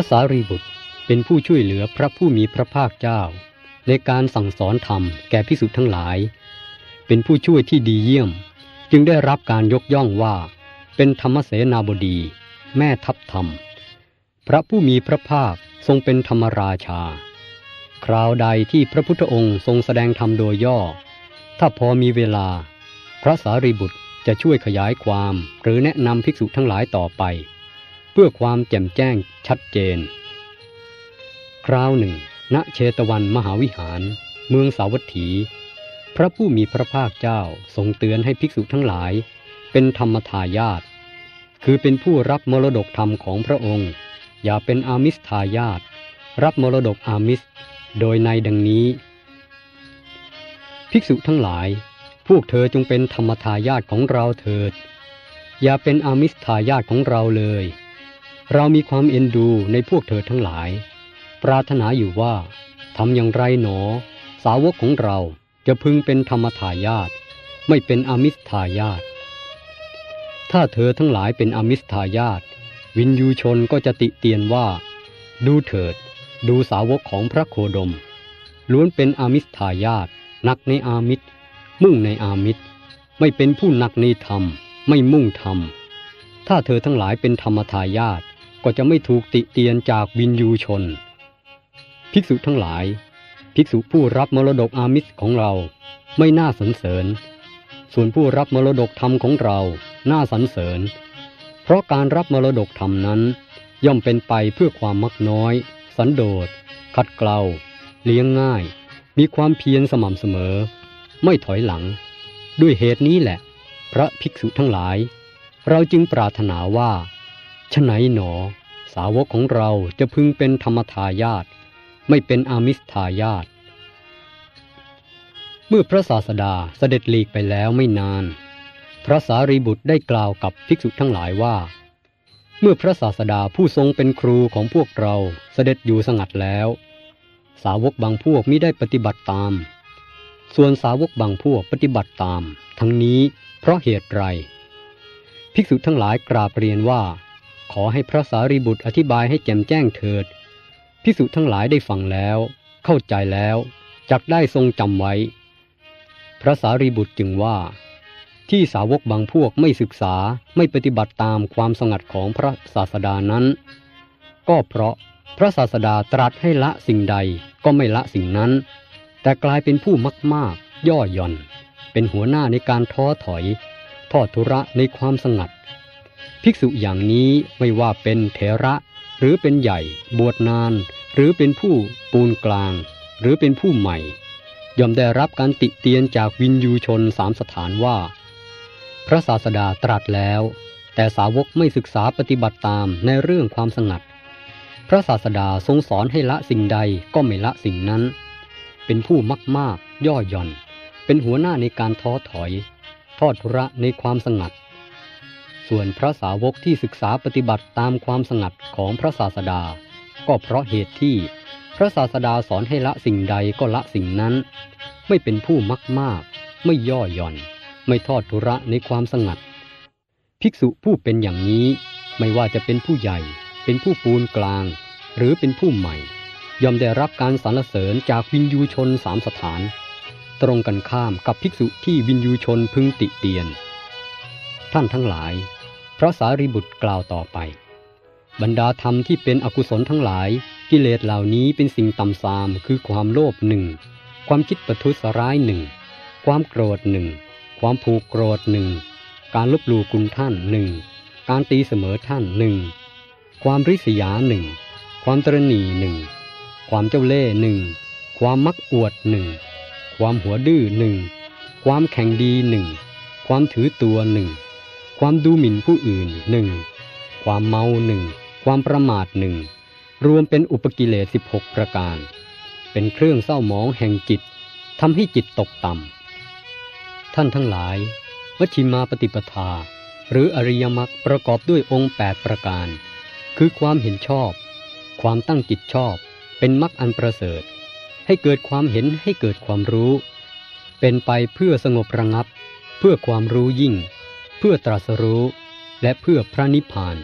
พระสารีบุตรเป็นผู้ช่วยเหลือพระผู้มีพระภาคเจ้า ในการสั่งสอนธรรมแก่พิสุทั้งหลาย เป็นผู้ช่วยที่ดีเยี่ยม จึงได้รับการยกย่องว่า เป็นธรรมเสนาบดี แม่ทัพธรรม พระผู้มีพระภาคทรงเป็นธรรมราชา คราวใดที่พระพุทธองค์ทรงแสดงธรรมโดยย่อ ถ้าพอมีเวลา พระสารีบุตรจะช่วยขยายความหรือแนะนำภิกษุทั้งหลายต่อไป พื่อความแจ่มแจ้งชัดเจน คราวหนึ่ง ณเชตวันมหาวิหาร เมืองสาวัตถี พระผู้มีพระภาคเจ้าทรงเตือนให้ภิกษุทั้งหลาย เป็นธรรมทายาทคือเป็นผู้รับมรดกธรรมของพระองค์ อย่าเป็นอามิสทายาทรับมรดกอามิส โดยในดังนี้ ภิกษุทั้งหลาย พวกเธอจงเป็นธรรมทายาทของเราเถิด อย่าเป็นอามิสทายาทของเราเลย เรามีความเอ็นดูในพวกเธอทั้งหลาย ปรารถนาอยู่ว่าทำอย่างไรหนอ สาวกของเราจะพึงเป็นธรรมทายาทไม่เป็นอมิสทายาทถ้าเธอทั้งหลายเป็นอมิสทายาทวินยูชนก็จะติเตียนว่า ดูเถิด ดูสาวกของพระโคดม ล้วนเป็นอามิสทายาทนักในอามิตรมุ่งในอามิตรไม่เป็นผู้นักในธรรม ไม่มุ่งธรรม ถ้าเธอทั้งหลายเป็นธรรมทายาท ก็จะไม่ถูกติเตียนจากวินยูชน ภิกษุทั้งหลาย ภิกษุผู้รับมรดกอามิสของเราไม่น่าสรรเสริญ ส่วนผู้รับมรดกธรรมของเราน่าสรรเสริญ เพราะการรับมรดกธรรมนั้น ย่อมเป็นไปเพื่อความมักน้อย สันโดษ ขัดเกลาเลี้ยงง่าย มีความเพียรสม่ำเสมอ ไม่ถอยหลัง ด้วยเหตุนี้แหละ พระภิกษุทั้งหลาย เราจึงปรารถนาว่าฉไหนหนอ สาวกของเราจะพึงเป็นธรรมทายาทไม่เป็นอามิสทายาทเมื่อพระศาสดาเสด็จหลีกไปแล้วไม่นาน พระสารีบุตรได้กล่าวกับภิกษุทั้งหลายว่า เมื่อพระศาสดาผู้ทรงเป็นครูของพวกเราเสด็จอยู่สงัดแล้ว สาวกบางพวกมิได้ปฏิบัติตาม ส่วนสาวกบางพวกปฏิบัติตาม ทั้งนี้เพราะเหตุไร ภิกษุทั้งหลายกราบเรียนว่า ขอให้พระสารีบุตรอธิบายให้แจ่มแจ้งเถิดภิกษุทั้งหลายได้ฟังแล้ว เข้าใจแล้วจักได้ทรงจำไว้ พระสารีบุตรจึงว่า ที่สาวกบางพวกไม่ศึกษาไม่ปฏิบัติตามความสงัดของพระศาสดานั้น ก็เพราะพระศาสดาตรัสให้ละสิ่งใดก็ไม่ละสิ่งนั้น แต่กลายเป็นผู้มากมากย่อหย่อน เป็นหัวหน้าในการท้อถอย ทอดทุระในความสงัด ภิกษุอย่างนี้ไม่ว่าเป็นเถระหรือเป็นใหญ่ บวชนาน หรือเป็นผู้ปูนกลาง หรือเป็นผู้ใหม่ ย่อมได้รับการติเตียนจากวินยูชนสามสถานว่า พระศาสดาตรัสแล้ว แต่สาวกไม่ศึกษาปฏิบัติตามในเรื่องความสงัด พระศาสดาทรงสอนให้ละสิ่งใดก็ไม่ละสิ่งนั้น เป็นผู้มากมากย่อหย่อน เป็นหัวหน้าในการท้อถอย ทอดทุระในความสงัด ส่วนพระสาวกที่ศึกษาปฏิบัติตามความสงัดของพระศาสดา ก็เพราะเหตุที่พระศาสดาสอนให้ละสิ่งใดก็ละสิ่งนั้น ไม่เป็นผู้มากมาก ไม่ย่อหย่อน ไม่ทอดทุระในความสงัด ภิกษุผู้เป็นอย่างนี้ไม่ว่าจะเป็นผู้ใหญ่ เป็นผู้ปูนกลาง หรือเป็นผู้ใหม่ ย่อมได้รับการสรรเสริญจากวินยูชนสามสถาน ตรงกันข้ามกับภิกษุที่วินยูชนพึงติเตียน ท่านทั้งหลาย พระสารีบุตรกล่าวต่อไป บรรดาธรรมที่เป็นอกุศลทั้งหลาย กิเลสเหล่านี้เป็นสิ่งต่ำทรามคือความโลภหนึ่งความคิดประทุษร้ายหนึ่งความโกรธหนึ่งความผูกโกรธหนึ่งการลบหลู่คุณท่านหนึ่งการตีเสมอท่านหนึ่งความริษยาหนึ่งความตรณีหนึ่งความเจ้าเล่ห์หนึ่งความมักอวดหนึ่งความหัวดื้อหนึ่งความแข่งดีหนึ่งความถือตัวหนึ่ง ความดูหมิ่นผู้อื่นหนึ่งความเมาหนึ่งความประมาทหนึ่งรวมเป็นอุปกิเลส16 ประการ เป็นเครื่องเศร้าหมองแห่งจิตทำให้จิตตกต่ำท่านทั้งหลายมัชฌิมาปฏิปทา หรืออริยมรรคประกอบด้วยองค์ 8 ประการ คือความเห็นชอบ ความตั้งจิตชอบ เป็นมรรคอันประเสริฐ ให้เกิดความเห็นให้เกิดความรู้ เป็นไปเพื่อสงบระงับ เพื่อความรู้ยิ่ง เพื่อตรัสรู้ และเพื่อพระนิพพาน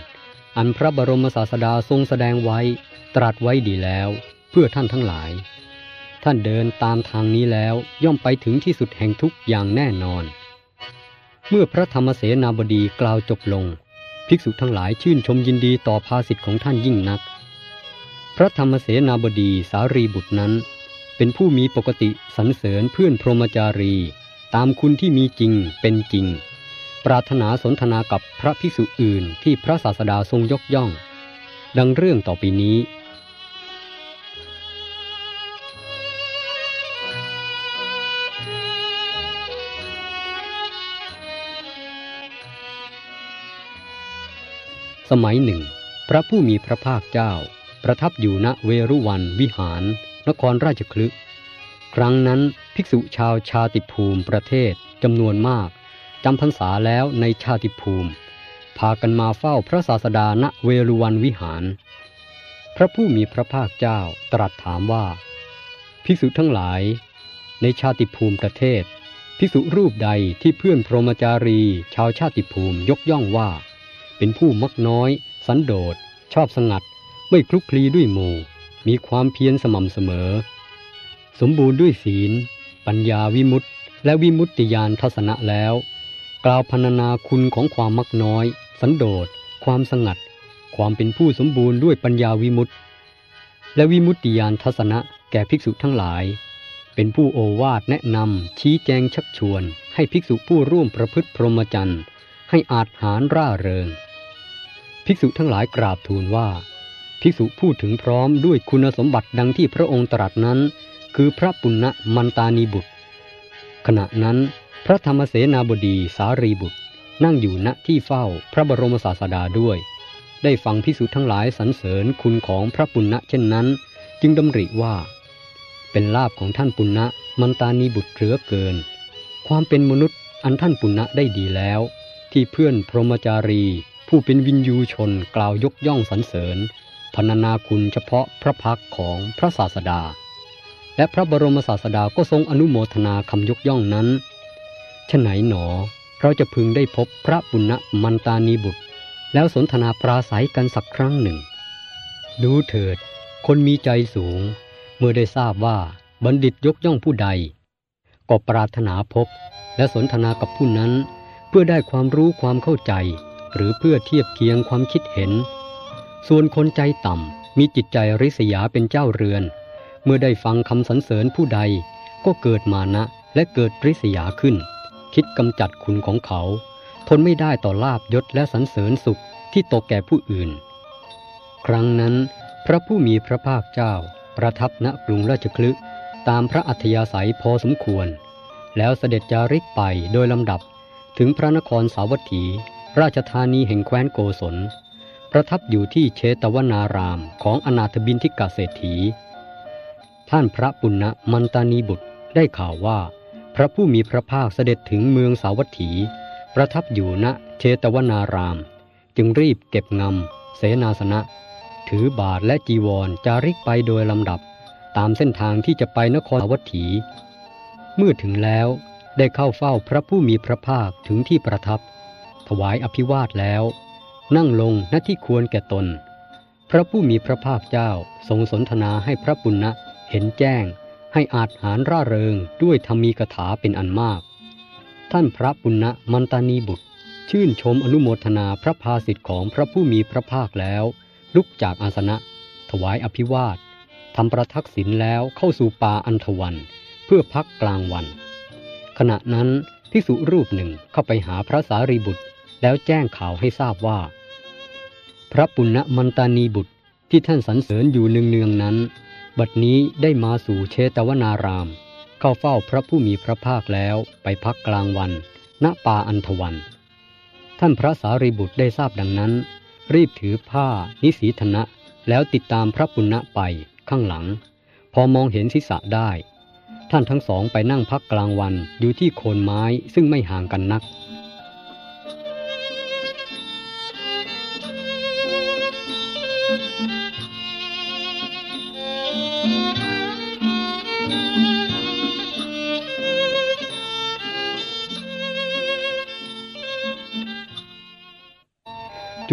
อันพระบรมศาสดาทรงแสดงไว้ตรัสไว้ดีแล้ว เพื่อท่านทั้งหลาย ท่านเดินตามทางนี้แล้วย่อมไปถึงที่สุดแห่งทุกอย่างแน่นอน เมื่อพระธรรมเสนาบดีกล่าวจบลง ภิกษุทั้งหลายชื่นชมยินดีต่อภาสิทธิ์ของท่านยิ่งนัก พระธรรมเสนาบดีสารีบุตรนั้น เป็นผู้มีปกติสรรเสริญเพื่อนพรหมจารี ตามคุณที่มีจริงเป็นจริง ปรารถนาสนทนากับพระภิกษุอื่นที่พระศาสดาทรงยกย่อง ดังเรื่องต่อไปนี้สมัยหนึ่ง พระผู้มีพระภาคเจ้า ประทับอยู่ณเวรุวันวิหาร นครราชคลึครั้งนั้นภิกษุชาวชาติภูมิประเทศจำนวนมาก จำพรรษาแล้วในชาติภูมิ พากันมาเฝ้าพระศาสดาณเวรุวันวิหาร พระผู้มีพระภาคเจ้าตรัสถามว่า ภิกษุทั้งหลาย ในชาติภูมิประเทศ ภิกษุรูปใดที่เพื่อนพรหมจารี ชาวชาติภูมิยกย่องว่า เป็นผู้มักน้อย สันโดษ ชอบสงัด ไม่คลุกคลีด้วยหมู่ มีความเพียรสม่ำเสมอ สมบูรณ์ด้วยศีล ปัญญาวิมุตติและวิมุตติญาณทัศนะแล้ว กล่าวพรรณนาคุณของความมักน้อย สันโดษ ความสงัด ความเป็นผู้สมบูรณ์ด้วยปัญญาวิมุตติ และวิมุตติญาณทัศนะแก่ภิกษุทั้งหลาย เป็นผู้โอวาทแนะนำชี้แจงชักชวน ให้ภิกษุผู้ร่วมประพฤติพรหมจรรย์ให้อาจหารร่าเริง ภิกษุทั้งหลายกราบทูลว่า ภิกษุพูดถึงพร้อมด้วยคุณสมบัติดังที่พระองค์ตรัสนั้น คือพระปุณณมันตานีบุตร ขณะนั้น พระธรรมเสนาบดีสารีบุตร นั่งอยู่ณที่เฝ้าพระบรมศาสดาด้วย ได้ฟังภิกษุทั้งหลายสรรเสริญคุณของพระปุณณะเช่นนั้น จึงดำริว่า เป็นลาภของท่านปุณณะมันตานีบุตรเหลือเกิน ความเป็นมนุษย์อันท่านปุณณะได้ดีแล้ว ที่เพื่อนพรหมจารี ผู้เป็นวินยูชนกล่าวยกย่องสรรเสริญพรรณนาคุณเฉพาะพระพักของพระศาสดา และพระบรมศาสดาก็ทรงอนุโมทนาคำยกย่องนั้น ฉไหนหนอ เราจะพึงได้พบพระปุณณมันตานีบุตร แล้วสนทนาปราศัยกันสักครั้งหนึ่ง ดูเถิด คนมีใจสูง เมื่อได้ทราบว่าบัณฑิตยกย่องผู้ใด ก็ปรารถนาพบ และสนทนากับผู้นั้น เพื่อได้ความรู้ความเข้าใจ หรือเพื่อเทียบเคียงความคิดเห็น ส่วนคนใจต่ำมีจิตใจริษยาเป็นเจ้าเรือน เมื่อได้ฟังคำสรรเสริญผู้ใด ก็เกิดมานะและเกิดริษยาขึ้น คิดกำจัดคุณของเขา ทนไม่ได้ต่อลาบยศและสรรเสริญสุขที่ตกแก่ผู้อื่น ครั้งนั้นพระผู้มีพระภาคเจ้า ประทับณกรุงราชคลึตามพระอัธยาศัยพอสมควร แล้วเสด็จจาริกไปโดยลำดับถึงพระนครสาวัตถี ราชธานีแห่งแคว้นโกศล ประทับอยู่ที่เชตวนารามของอนาถบินทิกาเศรษฐี ท่านพระปุณณมันตานีบุตรได้ข่าวว่า พระผู้มีพระภาคเสด็จถึงเมืองสาวัตถี ประทับอยู่ณเชตวนาราม จึงรีบเก็บงำเสนาสนะ ถือบาทและจีวรจาริกไปโดยลำดับ ตามเส้นทางที่จะไปนครสาวัตถี เมื่อถึงแล้วได้เข้าเฝ้าพระผู้มีพระภาคถึงที่ประทับ ถวายอภิวาทแล้ว นั่งลงณที่ควรแก่ตน พระผู้มีพระภาคเจ้าทรงสนทนาให้พระปุณณะเห็นแจ้ง ให้อาจหารร่าเริงด้วยธรรมีกถาเป็นอันมาก ท่านพระปุณณมันตานีบุตร ชื่นชมอนุโมทนาพระภาสิทธิ์ของพระผู้มีพระภาคแล้ว ลุกจากอาสนะ ถวายอภิวาททำประทักษิณแล้วเข้าสู่ป่าอันทวัน เพื่อพักกลางวัน ขณะนั้นภิกษุรูปหนึ่งเข้าไปหาพระสารีบุตร แล้วแจ้งข่าวให้ทราบว่า พระปุณณมันตานีบุตรที่ท่านสรรเสริญอยู่เนืองๆนั้น บัดนี้ได้มาสู่เชตวนาราม เข้าเฝ้าพระผู้มีพระภาคแล้วไปพักกลางวัน ณป่าอันทวัน ท่านพระสารีบุตรได้ทราบดังนั้น รีบถือผ้านิสีธนะ แล้วติดตามพระปุณณะไปข้างหลัง พอมองเห็นศีรษะได้ ท่านทั้งสองไปนั่งพักกลางวันอยู่ที่โคนไม้ซึ่งไม่ห่างกันนัก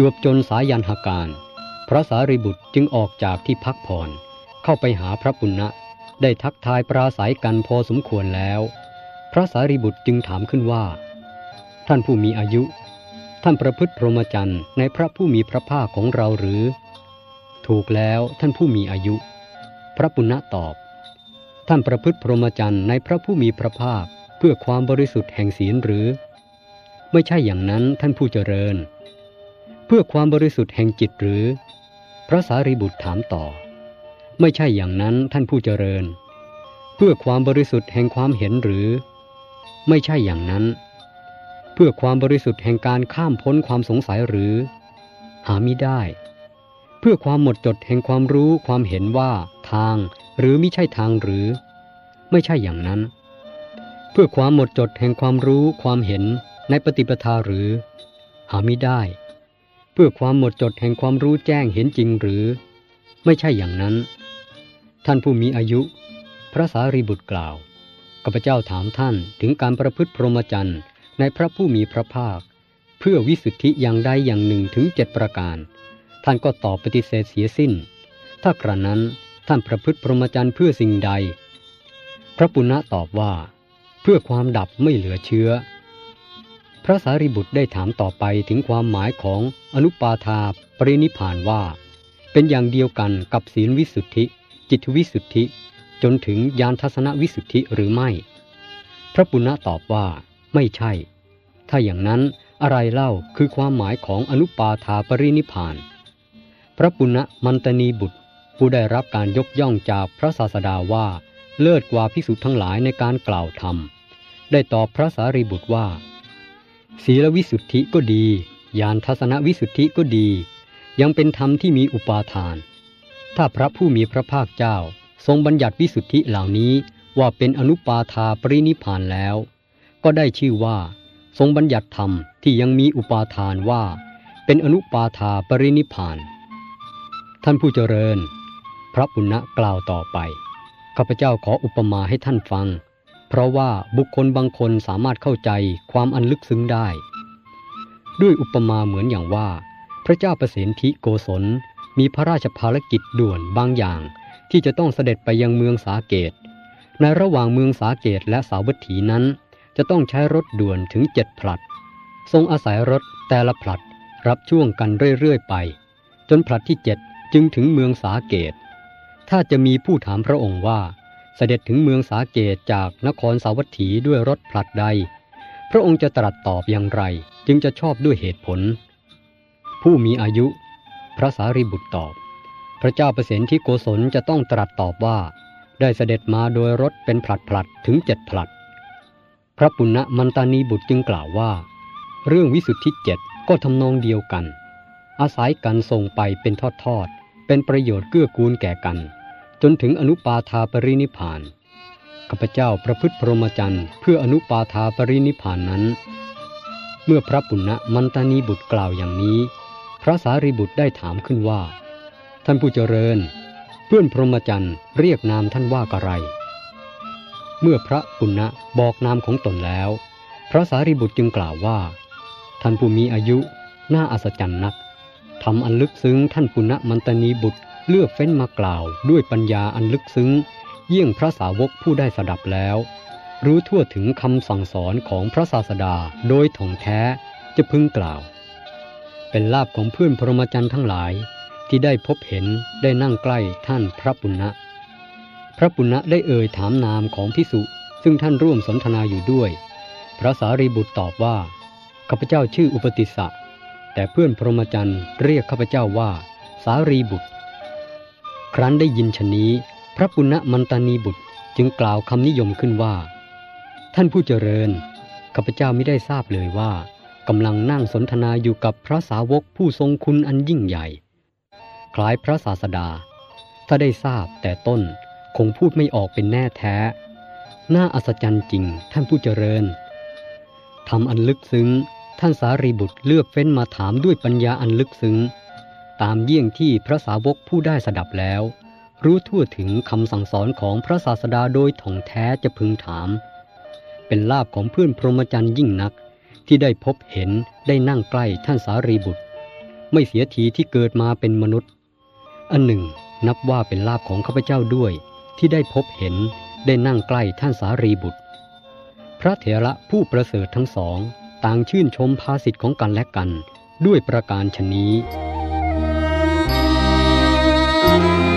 วบจนสายันหาการ พระสารีบุตรจึงออกจากที่พักผ่อนเข้าไปหาพระปุณณะได้ทักทายปราศัยกันพอสมควรแล้ว พระสารีบุตรจึงถามขึ้นว่า ท่านผู้มีอายุ ท่านประพฤติพรหมจรรย์ในพระผู้มีพระภาคของเราหรือ ถูกแล้วท่านผู้มีอายุ พระปุณณะตอบ ท่านประพฤติพรหมจรรย์ในพระผู้มีพระภาคเพื่อความบริสุทธิ์แห่งศีลหรือ ไม่ใช่อย่างนั้นท่านผู้เจริญ พื่อความบริสุทธิ์แห่งจิตหรือ พระสารีบุตรถามต่อ ไม่ใช่อย่างนั้นท่านผู้เจริญ เพื่อความบริสุทธิ์แห่งความเห็นหรือ ไม่ใช่อย่างนั้น เพื่อความบริสุทธิ์แห่งการข้ามพ้นความสงสัยหรือ หามิได้ เพื่อความหมดจดแห่งความรู้ความเห็นว่าทางหรือไม่ใช่ทางหรือ ไม่ใช่อย่างนั้น เพื่อความหมดจดแห่งความรู้ความเห็นในปฏิปทาหรือ หามิได้ เพื่อความหมดจดแห่งความรู้แจ้งเห็นจริงหรือ ไม่ใช่อย่างนั้น ท่านผู้มีอายุ พระสารีบุตรกล่าวข้าพเจ้าถามท่านถึงการประพฤติพรหมจรรย์ในพระผู้มีพระภาค เพื่อวิสุทธิอย่างใดอย่างหนึ่งถึงเจ็ดประการ ท่านก็ตอบปฏิเสธเสียสิ้น ถ้ากระนั้นท่านประพฤติพรหมจรรย์เพื่อสิ่งใด พระปุณณะตอบว่า เพื่อความดับไม่เหลือเชื้อ พระสารีบุตรได้ถามต่อไปถึงความหมายของอนุปาทาปรินิพานว่า เป็นอย่างเดียวกันกับศีลวิสุทธิ จิตวิสุทธิ จนถึงญาณทัศนวิสุทธิหรือไม่ พระปุณณะตอบว่า ไม่ใช่ ถ้าอย่างนั้นอะไรเล่าคือความหมายของอนุปาทาปรินิพาน พระปุณณะมันตนีบุตร ผู้ได้รับการยกย่องจากพระศาสดาว่า เลิศกว่าพิสุทั้งหลายในการกล่าวธรรม ได้ตอบพระสารีบุตรว่า ศีลวิสุทธิก็ดีญาณทัศนวิสุทธิก็ดี ยังเป็นธรรมที่มีอุปาทาน ถ้าพระผู้มีพระภาคเจ้า ทรงบัญญัติวิสุทธิเหล่านี้ว่าเป็นอนุปาทาปรินิพานแล้ว ก็ได้ชื่อว่า ทรงบัญญัติธรรมที่ยังมีอุปาทานว่า เป็นอนุปาทาปรินิพาน ท่านผู้เจริญ พระปุณณะกล่าวต่อไปข้าพเจ้าขออุปมาให้ท่านฟัง เพราะว่าบุคคลบางคนสามารถเข้าใจความอันลึกซึ้งได้ ด้วยอุปมาเหมือนอย่างว่า พระเจ้าประสิทธิโกศลมีพระราชภารกิจด่วนบางอย่าง ที่จะต้องเสด็จไปยังเมืองสาเกต ในระหว่างเมืองสาเกตและสาวัตถีนั้น จะต้องใช้รถด่วนถึงเจ็ดผลัด ทรงอาศัยรถแต่ละผลัดรับช่วงกันเรื่อยๆไป จนผลัดที่เจ็ดจึงถึงเมืองสาเกต ถ้าจะมีผู้ถามพระองค์ว่า เสด็จถึงเมืองสาเกตจากนครสาวัตถีด้วยรถผลัดใด พระองค์จะตรัสตอบอย่างไร จึงจะชอบด้วยเหตุผล ผู้มีอายุ พระสารีบุตรตอบ พระเจ้าประสิทธิโกศลจะต้องตรัสตอบว่า ได้เสด็จมาโดยรถเป็นผลัดผลัดๆถึงเจ็ดผลัด พระปุณณมันตานีบุตรจึงกล่าวว่า เรื่องวิสุทธิเจ็ดก็ทำนองเดียวกัน อาศัยกันส่งไปเป็นทอดๆเป็นประโยชน์เกื้อกูลแก่กัน จนถึงอนุปาทาปรินิพานข้าพเจ้าประพฤติพรหมจรรย์เพื่ออนุปาทาปรินิพานนั้น เมื่อพระปุณณมันตานีบุตรกล่าวอย่างนี้ พระสารีบุตรได้ถามขึ้นว่า ท่านผู้เจริญ เพื่อนพรหมจรรย์เรียกนามท่านว่าอะไร เมื่อพระปุณณะบอกนามของตนแล้ว พระสารีบุตรจึงกล่าวว่า ท่านผู้มีอายุน่าอัศจรรย์นักทำอันลึกซึ้งท่านปุณณมันตนีบุตร เลือกเฟ้นมากล่าวด้วยปัญญาอันลึกซึ้ง เยี่ยงพระสาวกผู้ได้สดับแล้ว รู้ทั่วถึงคำสั่งสอนของพระศาสดาโดยถ่องแท้จะพึงกล่าว เป็นลาบของเพื่อนพรหมจรรย์ทั้งหลายที่ได้พบเห็นได้นั่งใกล้ท่านพระปุณณะพระปุณณะได้เอ่ยถามนามของพิสุซึ่งท่านร่วมสนทนาอยู่ด้วย พระสารีบุตรตอบว่าข้าพเจ้าชื่ออุปติสสะแต่เพื่อนพรหมจรรย์เรียกข้าพเจ้าว่า สารีบุตร ครั้นได้ยินชนี้ พระปุณณมันตานีบุตรจึงกล่าวคำนิยมขึ้นว่า ท่านผู้เจริญข้าพเจ้าไม่ได้ทราบเลยว่ากำลังนั่งสนทนาอยู่กับพระสาวกผู้ทรงคุณอันยิ่งใหญ่ คล้ายพระศาสดา ถ้าได้ทราบแต่ต้นคงพูดไม่ออกเป็นแน่แท้ น่าอัศจรรย์จริงท่านผู้เจริญทำอันลึกซึ้ง ท่านสารีบุตรเลือกเฟ้นมาถามด้วยปัญญาอันลึกซึ้ง ตามเยี่ยงที่พระสาวกผู้ได้สดับแล้ว รู้ทั่วถึงคำสั่งสอนของพระศาสดาโดยถ่องแท้จะพึงถาม เป็นลาบของเพื่อนพรหมจรรย์ยิ่งนักที่ได้พบเห็นได้นั่งใกล้ท่านสารีบุตร ไม่เสียทีที่เกิดมาเป็นมนุษย์ อันหนึ่ง นับว่าเป็นลาภของข้าพเจ้าด้วย ที่ได้พบเห็นได้นั่งใกล้ท่านสารีบุตร พระเถระผู้ประเสริฐทั้งสอง ต่างชื่นชมภาสิทธิ์ของกันและกัน ด้วยประการชนนี้ Thank you.